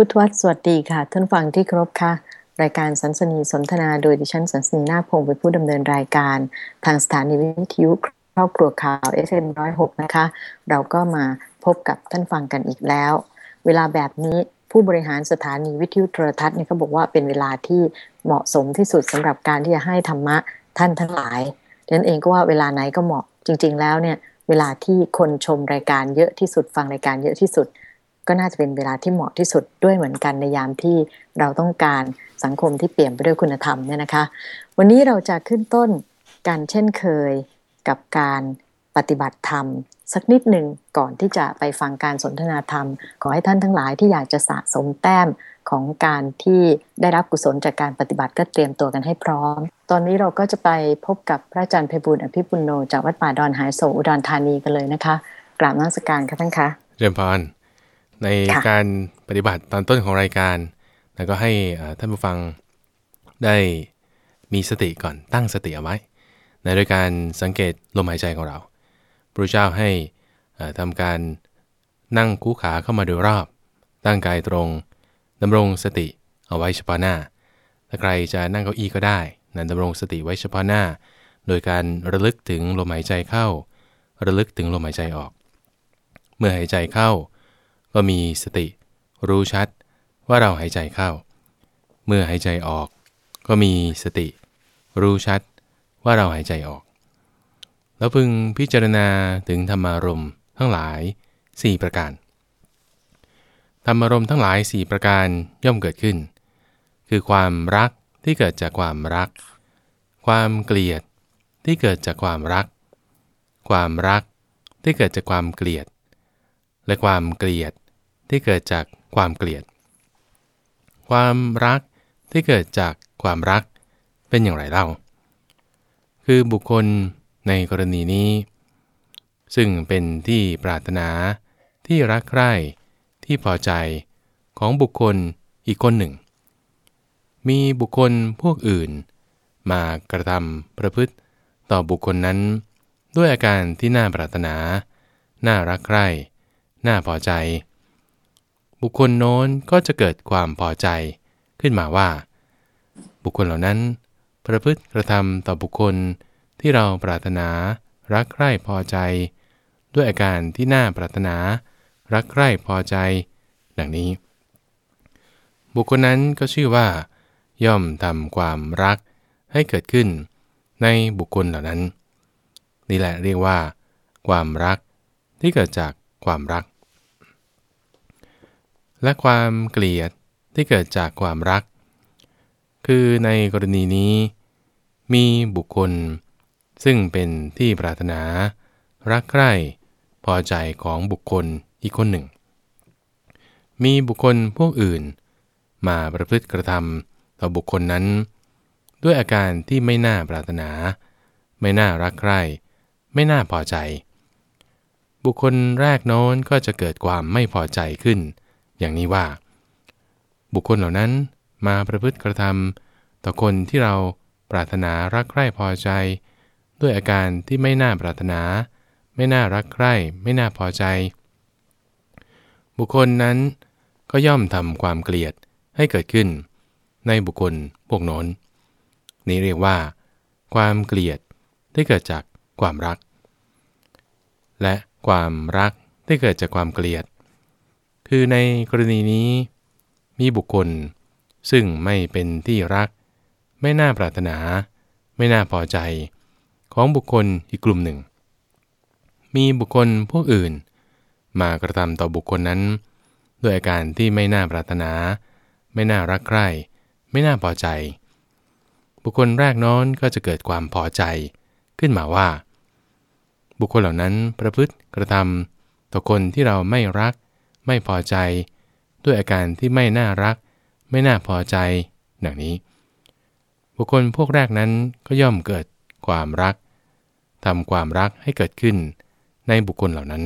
พุทธวัตรสวัสดีค่ะ ท่านฟังที่ครบค่ะ รายการสันสนีสนทนาโดยดิฉันสันสนีนาพงศ์เป็นผู้ดำเนินรายการ ทางสถานีวิทยุครอบครัวข่าว FM106 นะคะ เราก็มาพบกับท่านฟังกันอีกแล้ว เวลาแบบนี้ผู้บริหารสถานีวิทยุโทรทัศน์เนี่ยเขาบอกว่าเป็นเวลาที่เหมาะสมที่สุดสำหรับการที่จะให้ธรรมะท่านทั้งหลายดังนั้นเองก็ว่าเวลาไหนก็เหมาะจริง ๆ แล้วเนี่ยเวลาที่คนชมรายการเยอะที่สุดฟังรายการเยอะที่สุด ก็น่าจะเป็นเวลาที่เหมาะที่สุดด้วยเหมือนกันในยามที่เราต้องการสังคมที่เปลี่ยนไปด้วยคุณธรรมเนี่ยนะคะ วันนี้เราจะขึ้นต้นการเช่นเคยกับการปฏิบัติธรรม สักนิดหนึ่งก่อนที่จะไปฟังการสนทนาธรรม ขอให้ท่านทั้งหลายที่อยากจะสะสมแต้มของการที่ได้รับกุศลจากการปฏิบัติก็เตรียมตัวกันให้พร้อม ตอนนี้เราก็จะไปพบกับพระอาจารย์เพบุญอภิปุโนจากวัดป่าดอนหายโศอุดรธานีกันเลยนะคะ กราบนมัสการค่ะท่านคะเจริญพร ในการปฏิบัติตอนต้นของรายการ แล้วก็ให้ท่านผู้ฟังได้มีสติก่อนตั้งสติเอาไว้ ในโดยการสังเกตลมหายใจของเราพระเจ้าให้เอ่อทำการนั่งคู่ขาเข้ามาโดยรอบ ตั้งกายตรงดำรงสติเอาไว้เฉพาะหน้า ถ้าใครจะนั่งเก้าอี้ก็ได้นะดำรงสติไว้เฉพาะหน้า โดยการระลึกถึงลมหายใจเข้า ระลึกถึงลมหายใจออก เมื่อหายใจเข้า ก็มีสติ รู้ชัดว่าเราหายใจเข้า เมื่อหายใจออก ก็มีสติ รู้ชัดว่าเราหายใจออก แล้วพึงพิจารณาถึงธรรมารมณ์ทั้งหลาย 4 ประการ ธรรมารมณ์ทั้งหลาย 4 ประการย่อมเกิดขึ้น คือความรักที่เกิดจากความรัก ความเกลียดที่เกิดจากความรัก ความรักที่เกิดจากความเกลียด และความเกลียดที่เกิดจากความเกลียด ความรักที่เกิดจากความรักเป็นอย่างไรเล่า คือบุคคลในกรณีนี้ ซึ่งเป็นที่ปรารถนาที่รักใคร่ที่พอใจของบุคคลอีกคนหนึ่ง มีบุคคลพวกอื่น มากระทำประพฤติต่อบุคคลนั้น ด้วยอาการที่น่าปรารถนา น่ารักใคร่ น่าพอใจ บุคคลโน้นก็จะเกิดความพอใจขึ้นมาว่า บุคคลเหล่านั้น ประพฤติกระทำต่อบุคคลที่เราปรารถนารักใคร่พอใจ ด้วยอาการที่น่าปรารถนา รักใคร่พอใจ ดังนี้ บุคคลนั้นก็ชื่อว่า ย่อมทำความรักให้เกิดขึ้น ในบุคคลเหล่านั้น นี่แหละเรียกว่า ความรักที่เกิดจาก ความรัก และความเกลียดที่เกิดจากความรัก คือในกรณีนี้ มีบุคคล ซึ่งเป็นที่ปรารถนา รักใคร่พอใจของบุคคลอีกคนหนึ่ง มีบุคคลพวกอื่น มาประพฤติกระทำต่อบุคคลนั้น ด้วยอาการที่ไม่น่าปรารถนา ไม่น่ารักใคร่ ไม่น่าพอใจ บุคคลแรกโน้นก็จะเกิดความไม่พอใจขึ้น อย่างนี้ว่า บุคคลเหล่านั้นมาประพฤติกระทำต่อคนที่เราปรารถนารักใคร่พอใจ ด้วยอาการที่ไม่น่าปรารถนา ไม่น่ารักใคร่ไม่น่าพอใจ บุคคลนั้นก็ย่อมทำความเกลียดให้เกิดขึ้น ในบุคคลพวกโน้นนี้เรียกว่า ความเกลียดที่เกิดจากความรัก และ ความรักที่เกิดจากความเกลียด คือในกรณีนี้ มีบุคคล ซึ่งไม่เป็นที่รัก ไม่น่าปรารถนา ไม่น่าพอใจ ของบุคคลอีกกลุ่มหนึ่ง มีบุคคลพวกอื่น มากระทำต่อบุคคลนั้น ด้วยอาการที่ไม่น่าปรารถนา ไม่น่ารักใคร่ ไม่น่าพอใจ บุคคลแรกน้อนก็จะเกิดความพอใจ ขึ้นมาว่า บุคคลเหล่านั้นประพฤติกระทำต่อคนที่เราไม่รัก ไม่พอใจ ด้วยอาการที่ไม่น่ารัก ไม่น่าพอใจ ดังนี้ บุคคลพวกแรกนั้นก็ย่อมเกิดความรักทำความรักให้เกิดขึ้นในบุคคลเหล่านั้น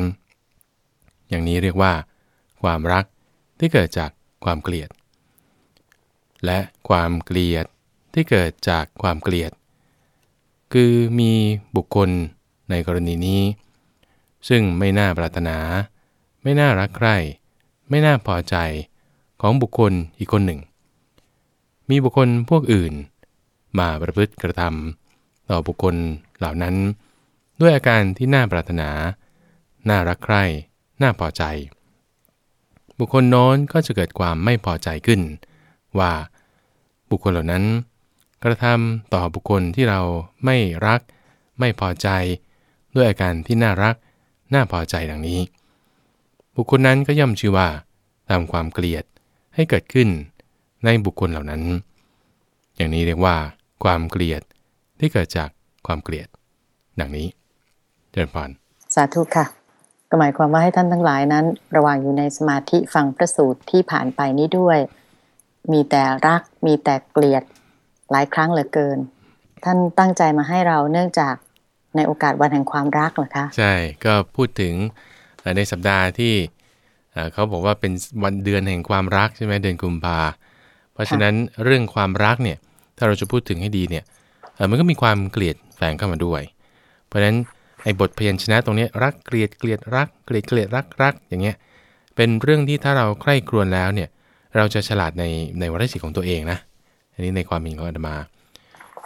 อย่างนี้เรียกว่า ความรักที่เกิดจากความเกลียด และความเกลียดที่เกิดจากความเกลียด คือมีบุคคล ในกรณีนี้ ซึ่งไม่น่าปรารถนา ไม่น่ารักใคร่ ไม่น่าพอใจของบุคคลอีกคนหนึ่ง มีบุคคลพวกอื่น มาประพฤติกระทำต่อบุคคลเหล่านั้น ด้วยอาการที่น่าปรารถนา น่ารักใคร่ น่าพอใจ บุคคลโน้นก็จะเกิดความไม่พอใจขึ้น ว่าบุคคลเหล่านั้นกระทำต่อบุคคลที่เราไม่รัก ไม่พอใจ ด้วยอาการที่น่ารัก น่าพอใจดังนี้ บุคคลนั้นก็ย่อมชื่อว่าทำความเกลียดให้เกิดขึ้นในบุคคลเหล่านั้น อย่างนี้เรียกว่า ความเกลียดที่เกิดจากความเกลียด ดังนี้ เจริญพรสาธุค่ะก็หมายความว่าให้ท่านทั้งหลายนั้น ระหว่างอยู่ในสมาธิฟังพระสูตรที่ผ่านไปนี้ด้วย มีแต่รักมีแต่เกลียดหลายครั้งเหลือเกิน ท่านตั้งใจมาให้เราเนื่องจาก ในโอกาสวันแห่งความรักเหรอคะ ใช่ ก็พูดถึงในสัปดาห์ที่เขาบอกว่าเป็นวันเดือนแห่งความรักใช่ไหมเดือนกุมภาเพราะฉะนั้นเรื่องความรักเนี่ยถ้าเราจะพูดถึงให้ดีเนี่ยมันก็มีความเกลียดแฝงเข้ามาด้วย เพราะฉะนั้นไอ้บทพยัญชนะตรงนี้รักเกลียดเกลียดรักเกลียดเกลียดรักรักอย่างเงี้ยเป็นเรื่องที่ถ้าเราใคร่ครวญแล้วเนี่ยเราจะฉลาดในในวรรณศิลป์ของตัวเองนะอันนี้ในความเห็นของอาตมา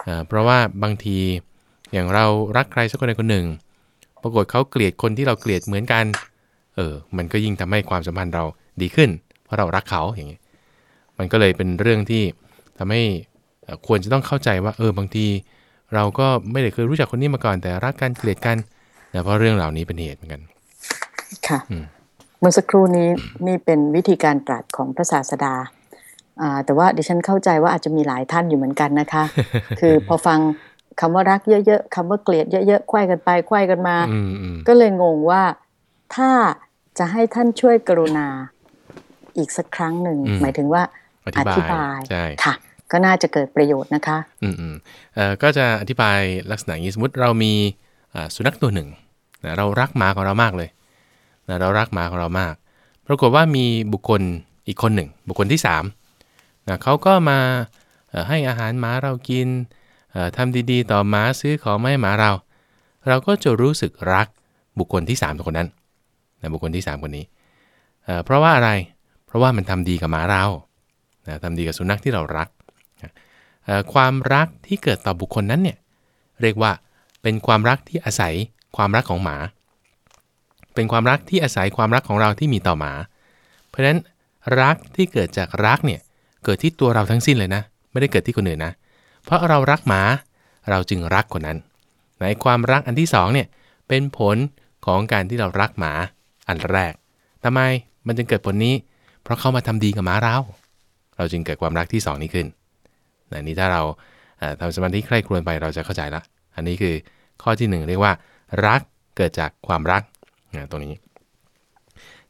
เอ่อเพราะว่าบางที อย่างเรารักใครสักคนใดคนหนึ่ง ปรากฏเขาเกลียดคนที่เราเกลียดเหมือนกัน เออ มันก็ยิ่งทำให้ความสัมพันธ์เราดีขึ้น เพราะเรารักเขาอย่างนี้มันก็เลยเป็นเรื่องที่ทำให้เอ่อควรจะต้องเข้าใจว่า เออบางที เราก็ไม่ได้เคยรู้จักคนนี้มาก่อนแต่รักกันเกลียดกันนะเพราะเรื่องเหล่านี้เป็นเหตุเหมือนกัน ค่ะอืมเมื่อสักครู่นี้นี่เป็นวิธีการตรัสของพระศาสดาอ่าแต่ว่าดิฉันเข้าใจว่าอาจจะมีหลายท่านอยู่เหมือนกันนะคะ คือพอฟัง คำว่ารักเยอะๆคำว่าเกลียดเยอะๆไขว้กันไปไขว้กันมาอืมอืมก็เลยงงว่าถ้าจะให้ท่านช่วยกรุณาอีกสักครั้งหนึ่ง หมายถึงว่าออธิบายธิบายใช่ค่ะ ก็น่าจะเกิดประโยชน์นะคะ อืมอืมเอ่อก็จะอธิบายลักษณะอย่างนี้สมมติเรามีอ่าสุนัขตัวหนึ่งนะเรารักหมาของเรามากเลยนะเรารักหมาของเรามาก ปรากฏว่ามีบุคคลอีกคนหนึ่ง บุคคลที่3นะเขาก็มาเอ่อให้อาหารหมาเรากินเอ่อ ทำดีๆ ต่อหมาซื้อของมาให้หมาเรา เราก็จะรู้สึกรักบุคคลที่3คนนั้นนะบุคคลที่ 3 คนนี้ เพราะว่าอะไร เพราะว่ามันทำดีกับหมาเรานะทำดีกับสุนัขที่เรารักความรักที่เกิดต่อบุคคลนั้นเนี่ยเรียกว่าเป็นความรักที่อาศัยความรักของหมา เป็นความรักที่อาศัยความรักของเราที่มีต่อหมา เพราะฉะนั้นรักที่เกิดจากรักเนี่ยเกิดที่ตัวเราทั้งสิ้นเลยนะ ไม่ได้เกิดที่คนอื่นนะ เพราะเรารักหมาเราจึงรักคนนั้น ในความรักอันที่สองเนี่ยเป็นผลของการที่เรารักหมาอันแรกทำไมมันจึงเกิดผลนี้ เพราะเขามาทำดีกับหมาเรา เราจึงเกิดความรักที่สองนี้ขึ้นนะนี่ถ้าเราเอ่อทำสมาธิใคร่ครวญไปเราจะเข้าใจละ อันนี้คือข้อที่หนึ่งเรียกว่า รักเกิดจากความรักนะตรงนี้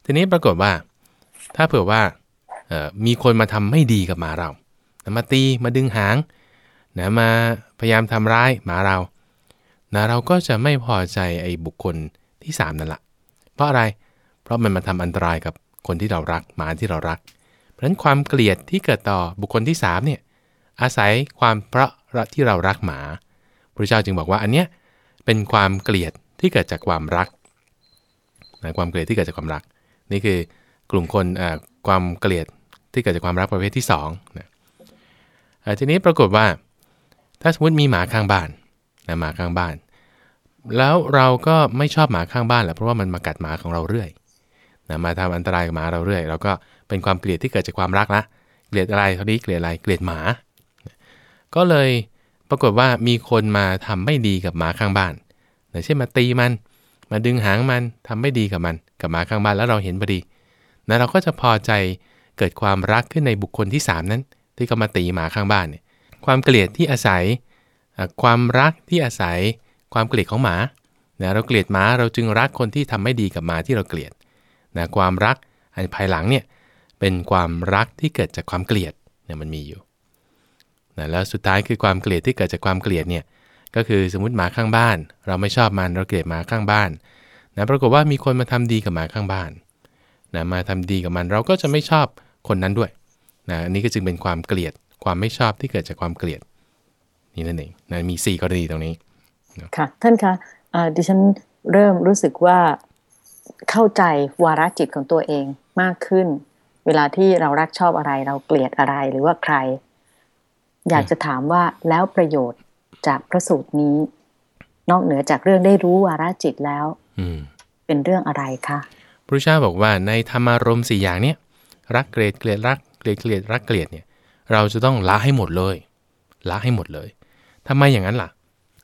ทีนี้ปรากฏว่า ถ้าเผื่อว่ามีคนมาทำไม่ดีกับหมาเรา มาตีมาดึงหาง นะมาพยายามทำร้ายหมาเรานะเราก็จะไม่พอใจไอ้บุคคลที่สามนั่นแหละเพราะอะไร เพราะมันมาทำอันตรายกับคนที่เรารักหมาที่เรารัก เพราะฉะนั้นความเกลียดที่เกิดต่อบุคคลที่สามเนี่ยอาศัยความเพราะที่เรารักหมาพระเจ้าจึงบอกว่าอันเนี้ยเป็นความเกลียดที่เกิดจากความรักนะความเกลียดที่เกิดจากความรัก นี่คือกลุ่มคนเอ่อความเกลียดที่เกิดจากความรักประเภทที่2นะเอ่อทีนี้ปรากฏว่า ถ้าสมมติมีหมาข้างบ้านนะหมาข้างบ้าน แล้วเราก็ไม่ชอบหมาข้างบ้านแหละเพราะว่ามันมากัดหมาของเราเรื่อยนะมาทำอันตรายกับหมาเราเรื่อยเราก็เป็นความเกลียดที่เกิดจากความรักละเกลียดอะไรเท่านี้เกลียดอะไรเกลียดหมา ก็เลยปรากฏว่ามีคนมาทำไม่ดีกับหมาข้างบ้านเช่นมาตีมัน มาดึงหางมันทำไม่ดีกับมัน กับหมาข้างบ้านแล้วเราเห็นพอดีนะเราก็จะพอใจเกิดความรักขึ้นในบุคคลที่ 3 นั้น ที่เขามาตีหมาข้างบ้านเนี่ย ความเกลียดที่อาศัย ความรักที่อาศัย ความเกลียดของหมานะเราเกลียดหมาเราจึงรักคนที่ทำไม่ดีกับหมาที่เราเกลียดนะความรักอันภายหลังเนี่ยเป็นความรักที่เกิดจากความเกลียดเนี่ยมันมีอยู่นะแล้วสุดท้ายคือความเกลียดที่เกิดจากความเกลียดเนี่ยก็คือสมมติหมาข้างบ้าน เราไม่ชอบมันเราเกลียดหมาข้างบ้านนะปรากฏว่ามีคนมาทำดีกับหมาข้างบ้านนะมาทำดีกับมันเราก็จะไม่ชอบคนนั้นด้วยนะอันนี้ก็จึงเป็นความเกลียด ความไม่ชอบที่เกิดจากความเกลียด นี่นั่นเองนะมี 4 กรณีตรงนี้ค่ะท่านคะอ่าดิฉันเริ่มรู้สึกว่าเข้าใจวาระจิตของตัวเองมากขึ้น เวลาที่เรารักชอบอะไรเราเกลียดอะไรหรือว่าใคร อยากจะถามว่าแล้วประโยชน์จากพระสูตรนี้ นอกเหนือจากเรื่องได้รู้วาระจิตแล้วอืมเป็นเรื่องอะไรคะพระพุทธเจ้าบอกว่าในธรรมารมณ์สี่อย่างเนี้ยรักเกลียดเกลียดรักเกลียดเกลียดรักเกลียดเนี่ย เราจะต้องละให้หมดเลยละให้หมดเลยทำไมอย่างนั้นล่ะ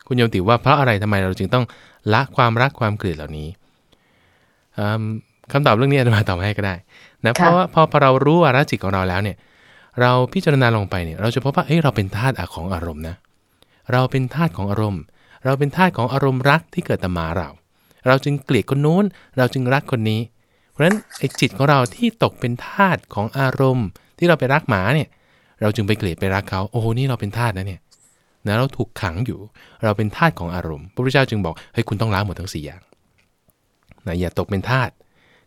คุณโยมติว่าเพราะอะไรทำไมเราจึงต้องละความรักความเกลียดเหล่านี้อืมคำตอบเรื่องนี้อาจจะมาตอบให้ก็ได้นะเพราะว่าพอพอเรารู้วาระจิตของเราแล้วเนี่ย เราพิจารณาลงไปเนี่ย เราจะพบว่าเอ้ยเราเป็นธาตุของอารมณ์นะ เราเป็นธาตุของอารมณ์ เราเป็นธาตุของอารมณ์รักที่เกิดตามมาเรา เราจึงเกลียดคนนู้น เราจึงรักคนนี้ เพราะฉะนั้นไอ้จิตของเราที่ตกเป็นธาตุของอารมณ์ ที่เราไปรักหมาเนี่ย เราจึงไปเกลียดไปรักเขาโอ้โหนี่เราเป็นธาตุนะเนี่ยนะเราถูกขังอยู่ เราเป็นธาตุของอารมณ์ พระพุทธเจ้าจึงบอกเฮ้ยคุณต้องล้างหมดทั้งสี่อย่างนะอย่าตกเป็นธาตุ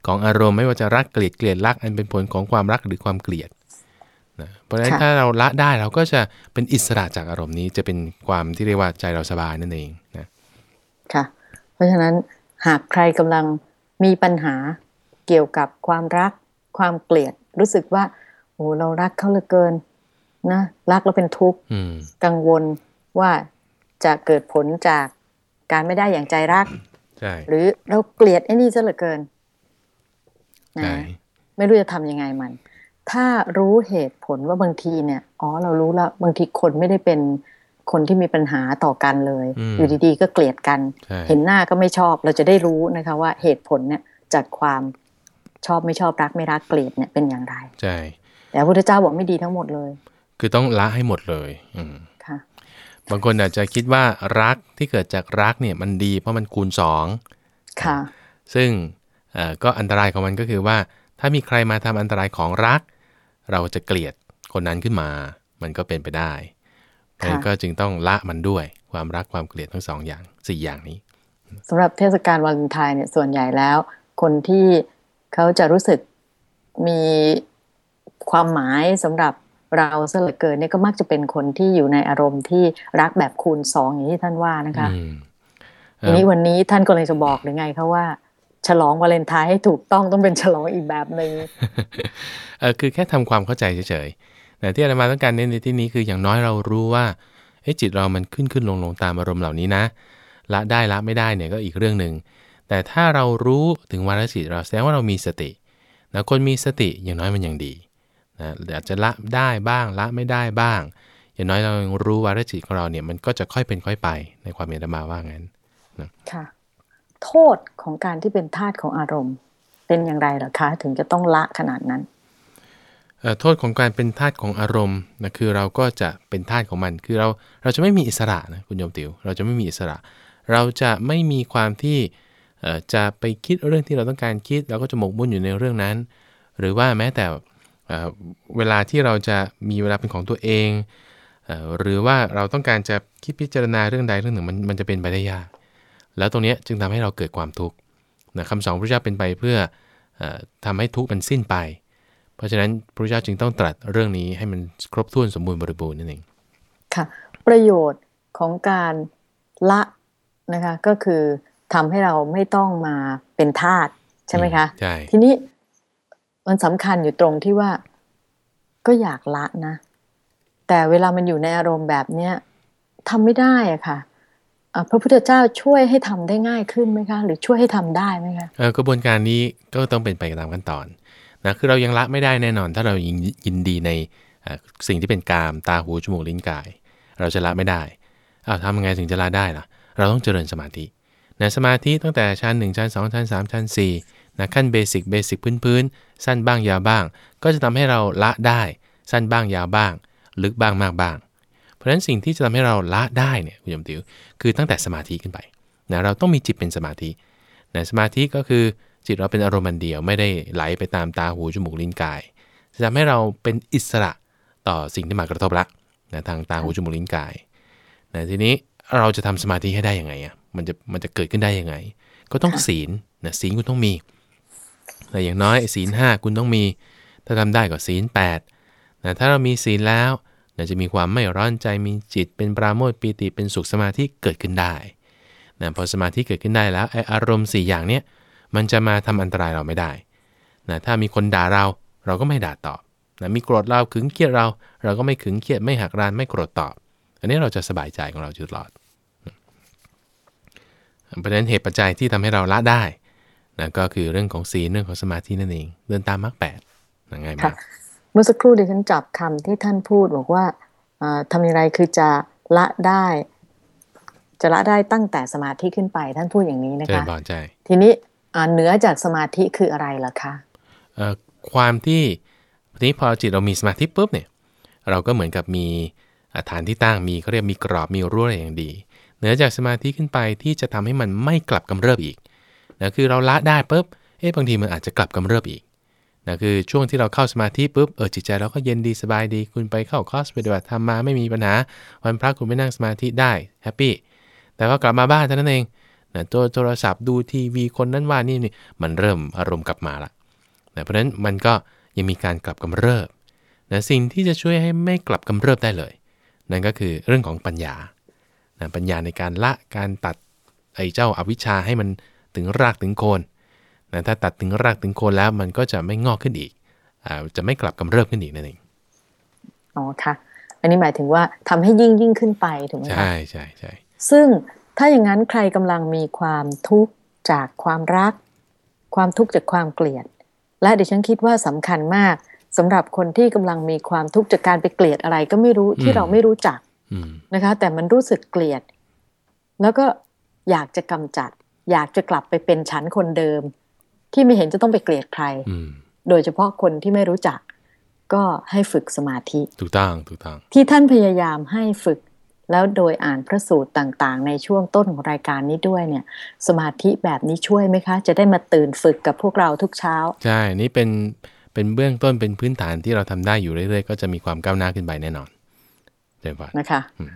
ของอารมณ์ไม่ว่าจะรักเกลียดเกลียดรักอันเป็นผลของความรักหรือความเกลียดนะเพราะฉะนั้นถ้าเราละได้เราก็จะเป็นอิสระจากอารมณ์นี้จะเป็นความที่เรียกว่าใจเราสบายนั่นเองนะค่ะ เพราะฉะนั้นหากใครกำลังมีปัญหาเกี่ยวกับความรักความเกลียดรู้สึกว่าโอ้เรารักเขาเหลือเกิน นะรักแล้วเป็นทุกข์อืมกังวลว่าจะเกิดผลจากการไม่ได้อย่างใจรักใช่หรือเราเกลียดไอ้นี่ซะเหลือเกินนะใช่ไม่รู้จะทำยังไงมัน ถ้ารู้เหตุผลว่าบางทีเนี่ยอ๋อเรารู้แล้วบางทีคนไม่ได้เป็นคนที่มีปัญหาต่อกันเลยอืมอยู่ดีๆ ก็เกลียดกันใช่เห็นหน้าก็ไม่ชอบ เราจะได้รู้นะคะว่าเหตุผลเนี่ยจากความชอบไม่ชอบรักไม่รักเกลียดเนี่ยเป็นอย่างไร ใช่ แต่พระพุทธเจ้าบอกไม่ดีทั้งหมดเลย คือต้องละให้หมดเลย อืมค่ะบางคนอาจจะคิดว่ารักที่เกิดจากรักเนี่ยมันดีเพราะมันคูณสองค่ะ ซึ่งเอ่อก็อันตรายของมันก็คือว่า ถ้ามีใครมาทำอันตรายของรัก เราจะเกลียดคนนั้นขึ้นมา มันก็เป็นไปได้เพราะฉะนั้นก็จึงต้องละมันด้วยความรักความเกลียดทั้งสองอย่างสี่อย่างนี้สำหรับเทศกาลวาเลนไทน์เนี่ยส่วนใหญ่แล้ว คนที่เขาจะรู้สึกมีความหมายสำหรับ เราซะเหลือเกินเนี่ยก็มักจะเป็นคนที่อยู่ในอารมณ์ที่รักแบบคูณสองอย่างที่ท่านว่านะคะอืมเอ่ทีอนี้วันนี้ท่านก็เลยจะบอกหรือไงคะว่า ฉลองวาเลนไทน์ให้ถูกต้องต้องเป็นฉลองอีกแบบหนึ่งเออคือแค่ทำความเข้าใจเฉยๆแต่ที่อาตมาต้องการเน้นในที่นี้คืออย่างน้อยเรารู้ว่าเอ๊ะจิตเรามันขึ้นขึ้นลงลงตามอารมณ์เหล่านี้นะ ละได้ละไม่ได้เนี่ยก็อีกเรื่องหนึ่งแต่ถ้าเรารู้ถึงวาระจิตเราแสดงว่าเรามีสตินะคนมีสติอย่างน้อยมันยังดี นะอาจจะละได้บ้างละไม่ได้บ้าง อย่างน้อยเรายังรู้วาระจิตของเราเนี่ยมันก็จะค่อยเป็นค่อยไปในความเห็นอาตมาว่างั้นค่ะ โทษของการที่เป็นทาสของอารมณ์ เป็นอย่างไรเหรอคะ ถึงจะต้องละขนาดนั้นเอ่อโทษของการเป็นทาสของอารมณ์นะคือเราก็จะเป็นทาสของมัน คือเราเราจะไม่มีอิสระนะคุณโยมติวเราจะไม่มีอิสระ เราจะไม่มีความที่เอ่อจะไปคิดเรื่องที่เราต้องการคิด เราก็จะหมกมุ่นอยู่ในเรื่องนั้น หรือว่าแม้แต่ เอ่อเวลาที่เราจะมีเวลาเป็นของตัวเองเอ่อหรือว่าเราต้องการจะคิดพิจารณาเรื่องใดเรื่องหนึ่งมันมันจะเป็นไปได้ยาก แล้วตรงเนี้ยจึงทำให้เราเกิดความทุกข์นะคำสอนพระพุทธเจ้าเป็นไปเพื่อเออทำให้ทุกข์มันสิ้นไป เพราะฉะนั้นพระพุทธเจ้าจึงต้องตรัสเรื่องนี้ให้มันครบถ้วนสมบูรณ์บริบูรณ์นั่นเองค่ะประโยชน์ของการละนะคะก็คือทำให้เราไม่ต้องมาเป็นทาสใช่ไหมคะใช่ทีนี้ มันสำคัญอยู่ตรงที่ว่า ก็อยากละนะ แต่เวลามันอยู่ในอารมณ์แบบเนี้ยทำไม่ได้อะค่ะอะพระพุทธเจ้าช่วยให้ทำได้ง่ายขึ้นไหมคะ หรือช่วยให้ทำได้ไหมคะกระบวนการนี้ก็ต้องเป็นไปตามขั้นตอนนะคือเรายังละไม่ได้แน่นอน ถ้าเรายินยินดีในสิ่งที่เป็นกามตาหูจมูกลิ้นกาย เราจะละไม่ได้อ้าทำยังไงถึงจะละได้ล่ะ เราต้องเจริญสมาธินะสมาธิตั้งแต่ชั้น1ชั้น2ชั้น3ชั้น4 นะขั้นเบสิกเบสิกพื้นๆ สั้นบ้างยาวบ้าง ก็จะทำให้เราละได้ สั้นบ้างยาวบ้าง ลึกบ้างมากบ้าง เพราะฉะนั้นสิ่งที่จะทำให้เราละได้เนี่ยคุณโยมติวคือตั้งแต่สมาธิขึ้นไปนะเราต้องมีจิตเป็นสมาธินะสมาธิก็คือจิตเราเป็นอารมณ์เดียวไม่ได้ไหลไปตามตาหูจมูกลิ้นกาย จะทำให้เราเป็นอิสระต่อสิ่งที่มากระทบละนะทางตาหูจมูกลิ้นกายนะทีนี้เราจะทำสมาธิให้ได้ยังไงอะมันจะมันจะเกิดขึ้นได้ยังไง ก็ต้องศีลนะศีลคุณต้องมี แต่อย่างน้อยศีลห้าคุณต้องมี ถ้าทำได้ก็ศีลแปดนะถ้าเรามีศีลแล้วนะจะมีความไม่ร้อนใจมีจิตเป็นปราโมทย์ปีติเป็นสุขสมาธิเกิดขึ้นได้นะพอสมาธิเกิดขึ้นได้แล้วไออารมณ์ 4 อย่างเนี้ยมันจะมาทำอันตรายเราไม่ได้นะถ้ามีคนด่าเราเราก็ไม่ด่าตอบนะมีโกรธเราขึงเครียดเรา เราก็ไม่ขึงเครียดไม่หักรานไม่โกรธตอบ อันนี้เราจะสบายใจของเราตลอดเพราะฉะนั้นเหตุปัจจัยที่ทำให้เราละได้ นะก็คือเรื่องของศีลเรื่องของสมาธินั่นเอง เดินตามมรรคแปดง่ายมากเมื่อสักครู่ดิฉันจับคำที่ท่านพูดบอกว่าทำอย่างไรคือจะละได้ จะละได้ตั้งแต่สมาธิขึ้นไปท่านพูดอย่างนี้นะคะใช่ทีนี้เหนือจากสมาธิคืออะไรล่ะคะความที่ทีนี้พอจิตเรามีสมาธิปุ๊บเนี่ย เราก็เหมือนกับมีฐานที่ตั้งมีเขาเรียกมีกรอบมีรั้วอะไรอย่างดี เหนือจากสมาธิขึ้นไปที่จะทำให้มันไม่กลับกำเริบอีก นะคือเราละได้ปุ๊บเอ๊ะบางทีมันอาจจะกลับกำเริบอีกนะคือช่วงที่เราเข้าสมาธิปุ๊บเออจิตใจเราก็เย็นดีสบายดีคุณไปเข้าคอร์สปฏิบัติธรรมมาไม่มีปัญหาวันพระคุณไปนั่งสมาธิได้ happy แต่ว่ากลับมาบ้านเท่านั้นเองนะตัวโทรศัพท์ดูทีวีคนนั้นว่านี่นี่มันเริ่มอารมณ์กลับมาละนะเพราะฉะนั้นมันก็ยังมีการกลับกำเริบนะสิ่งที่จะช่วยให้ไม่กลับกำเริบได้เลย นั่นก็คือเรื่องของปัญญานะปัญญาในการละการตัดไอ้เจ้าอาวิชชาให้มัน ถึงรากถึงโคนนะถ้าตัดถึงรากถึงโคนแล้วมันก็จะไม่งอกขึ้นอีกอจะไม่กลับกำเริบขึ้นอีกนั่นเองอ๋อค่ะ อันนี้หมายถึงว่าทำให้ยิ่งยิ่งขึ้นไปถูกไหมใช่ใช่ใช่ซึ่งถ้าอย่างนั้นใครกำลังมีความทุกข์จากความรัก ความทุกข์จากความเกลียด และดิฉันคิดว่าสำคัญมากสำหรับคนที่กำลังมีความทุกข์จากการไปเกลียดอะไรก็ไม่รู้ที่เราไม่รู้จักนะคะ แต่มันรู้สึกเกลียด แล้วก็อยากจะกำจัด อยากจะกลับไปเป็นฉันคนเดิม ที่ไม่เห็นจะต้องไปเกลียดใคร โดยเฉพาะคนที่ไม่รู้จัก ก็ให้ฝึกสมาธิ ถูกต้องถูกต้อง ที่ท่านพยายามให้ฝึกแล้วโดยอ่านพระสูตรต่างๆ ในช่วงต้นของรายการนี้ด้วยเนี่ย สมาธิแบบนี้ช่วยไหมคะ จะได้มาตื่นฝึกกับพวกเราทุกเช้า ใช่ นี่เป็นเป็นเบื้องต้นเป็นพื้นฐานที่เราทำได้อยู่เรื่อยๆ ก็จะมีความก้าวหน้าขึ้นไปแน่นอนเจ๋งปะนะคะค่ะ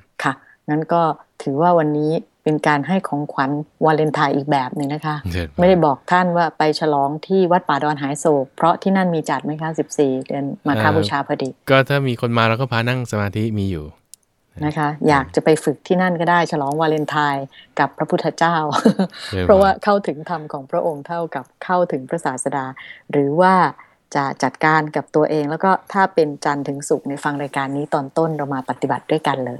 งั้นก็ถือว่าวันนี้เป็นการให้ของขวัญวาเลนไทน์อีกแบบหนึ่งนะคะ ไม่ได้บอกท่านว่าไปฉลองที่วัดป่าดอนหายโศก เพราะที่นั่นมีจัดไหมคะสิบสี่เดือนมาคาบูชาพอดี ก็ถ้ามีคนมาเราก็พานั่งสมาธิมีอยู่นะคะ อยากจะไปฝึกที่นั่นก็ได้ฉลองวาเลนไทน์กับพระพุทธเจ้า เพราะว่าเข้าถึงธรรมของพระองค์เท่ากับเข้าถึงพระศาสดา หรือว่าจะจัดการกับตัวเอง แล้วก็ถ้าเป็นจันทร์ถึงสุขในฟังรายการนี้ตอนต้นเรามาปฏิบัติด้วยกันเลย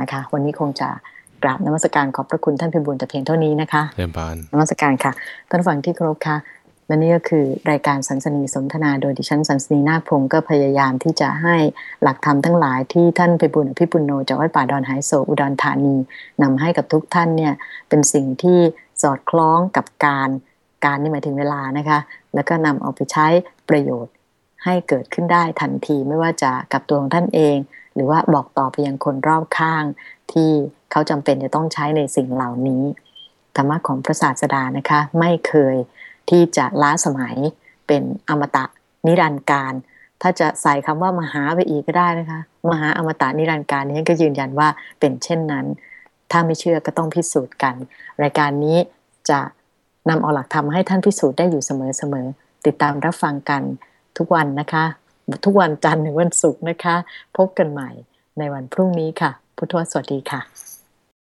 นะคะ วันนี้คงจะกราบนมัสการขอบพระคุณท่านพิบูลแต่เพียงเท่านี้นะคะเรียนบานนมัสการค่ะท่านฟังที่เคารพค่ะและนี่ก็คือรายการสันสนีสนทนาโดยดิฉันสันสนีนาคพงศ์ก็พยายามที่จะให้หลักธรรมทั้งหลายที่ท่านไปบุญพิปุณโนจากวัดป่าดอนไฮโซอุดรธานีนำให้กับทุกท่านเนี่ยเป็นสิ่งที่สอดคล้องกับการการนี่หมายถึงเวลานะคะ แล้วก็นำเอาไปใช้ประโยชน์ให้เกิดขึ้นได้ทันทีไม่ว่าจะกับตัวของท่านเอง หรือว่าบอกต่อไปยังคนรอบข้างที่เขาจำเป็นจะต้องใช้ในสิ่งเหล่านี้ ธรรมะของพระศาสดานะคะไม่เคยที่จะล้าสมัยเป็นอมตะนิรันดร์การ ถ้าจะใส่คำว่ามหาไปอีกก็ได้นะคะ มหาอมตะนิรันดร์การนี้ก็ยืนยันว่าเป็นเช่นนั้น ถ้าไม่เชื่อก็ต้องพิสูจน์กัน รายการนี้จะนำเอาหลักธรรมให้ท่านพิสูจน์ได้อยู่เสมอๆติดตามรับฟังกันทุกวันนะคะ ทุกวันจันทร์ถึงวันศุกร์นะคะ พบกันใหม่ในวันพรุ่งนี้ค่ะ พุทธวสวัสดีค่ะ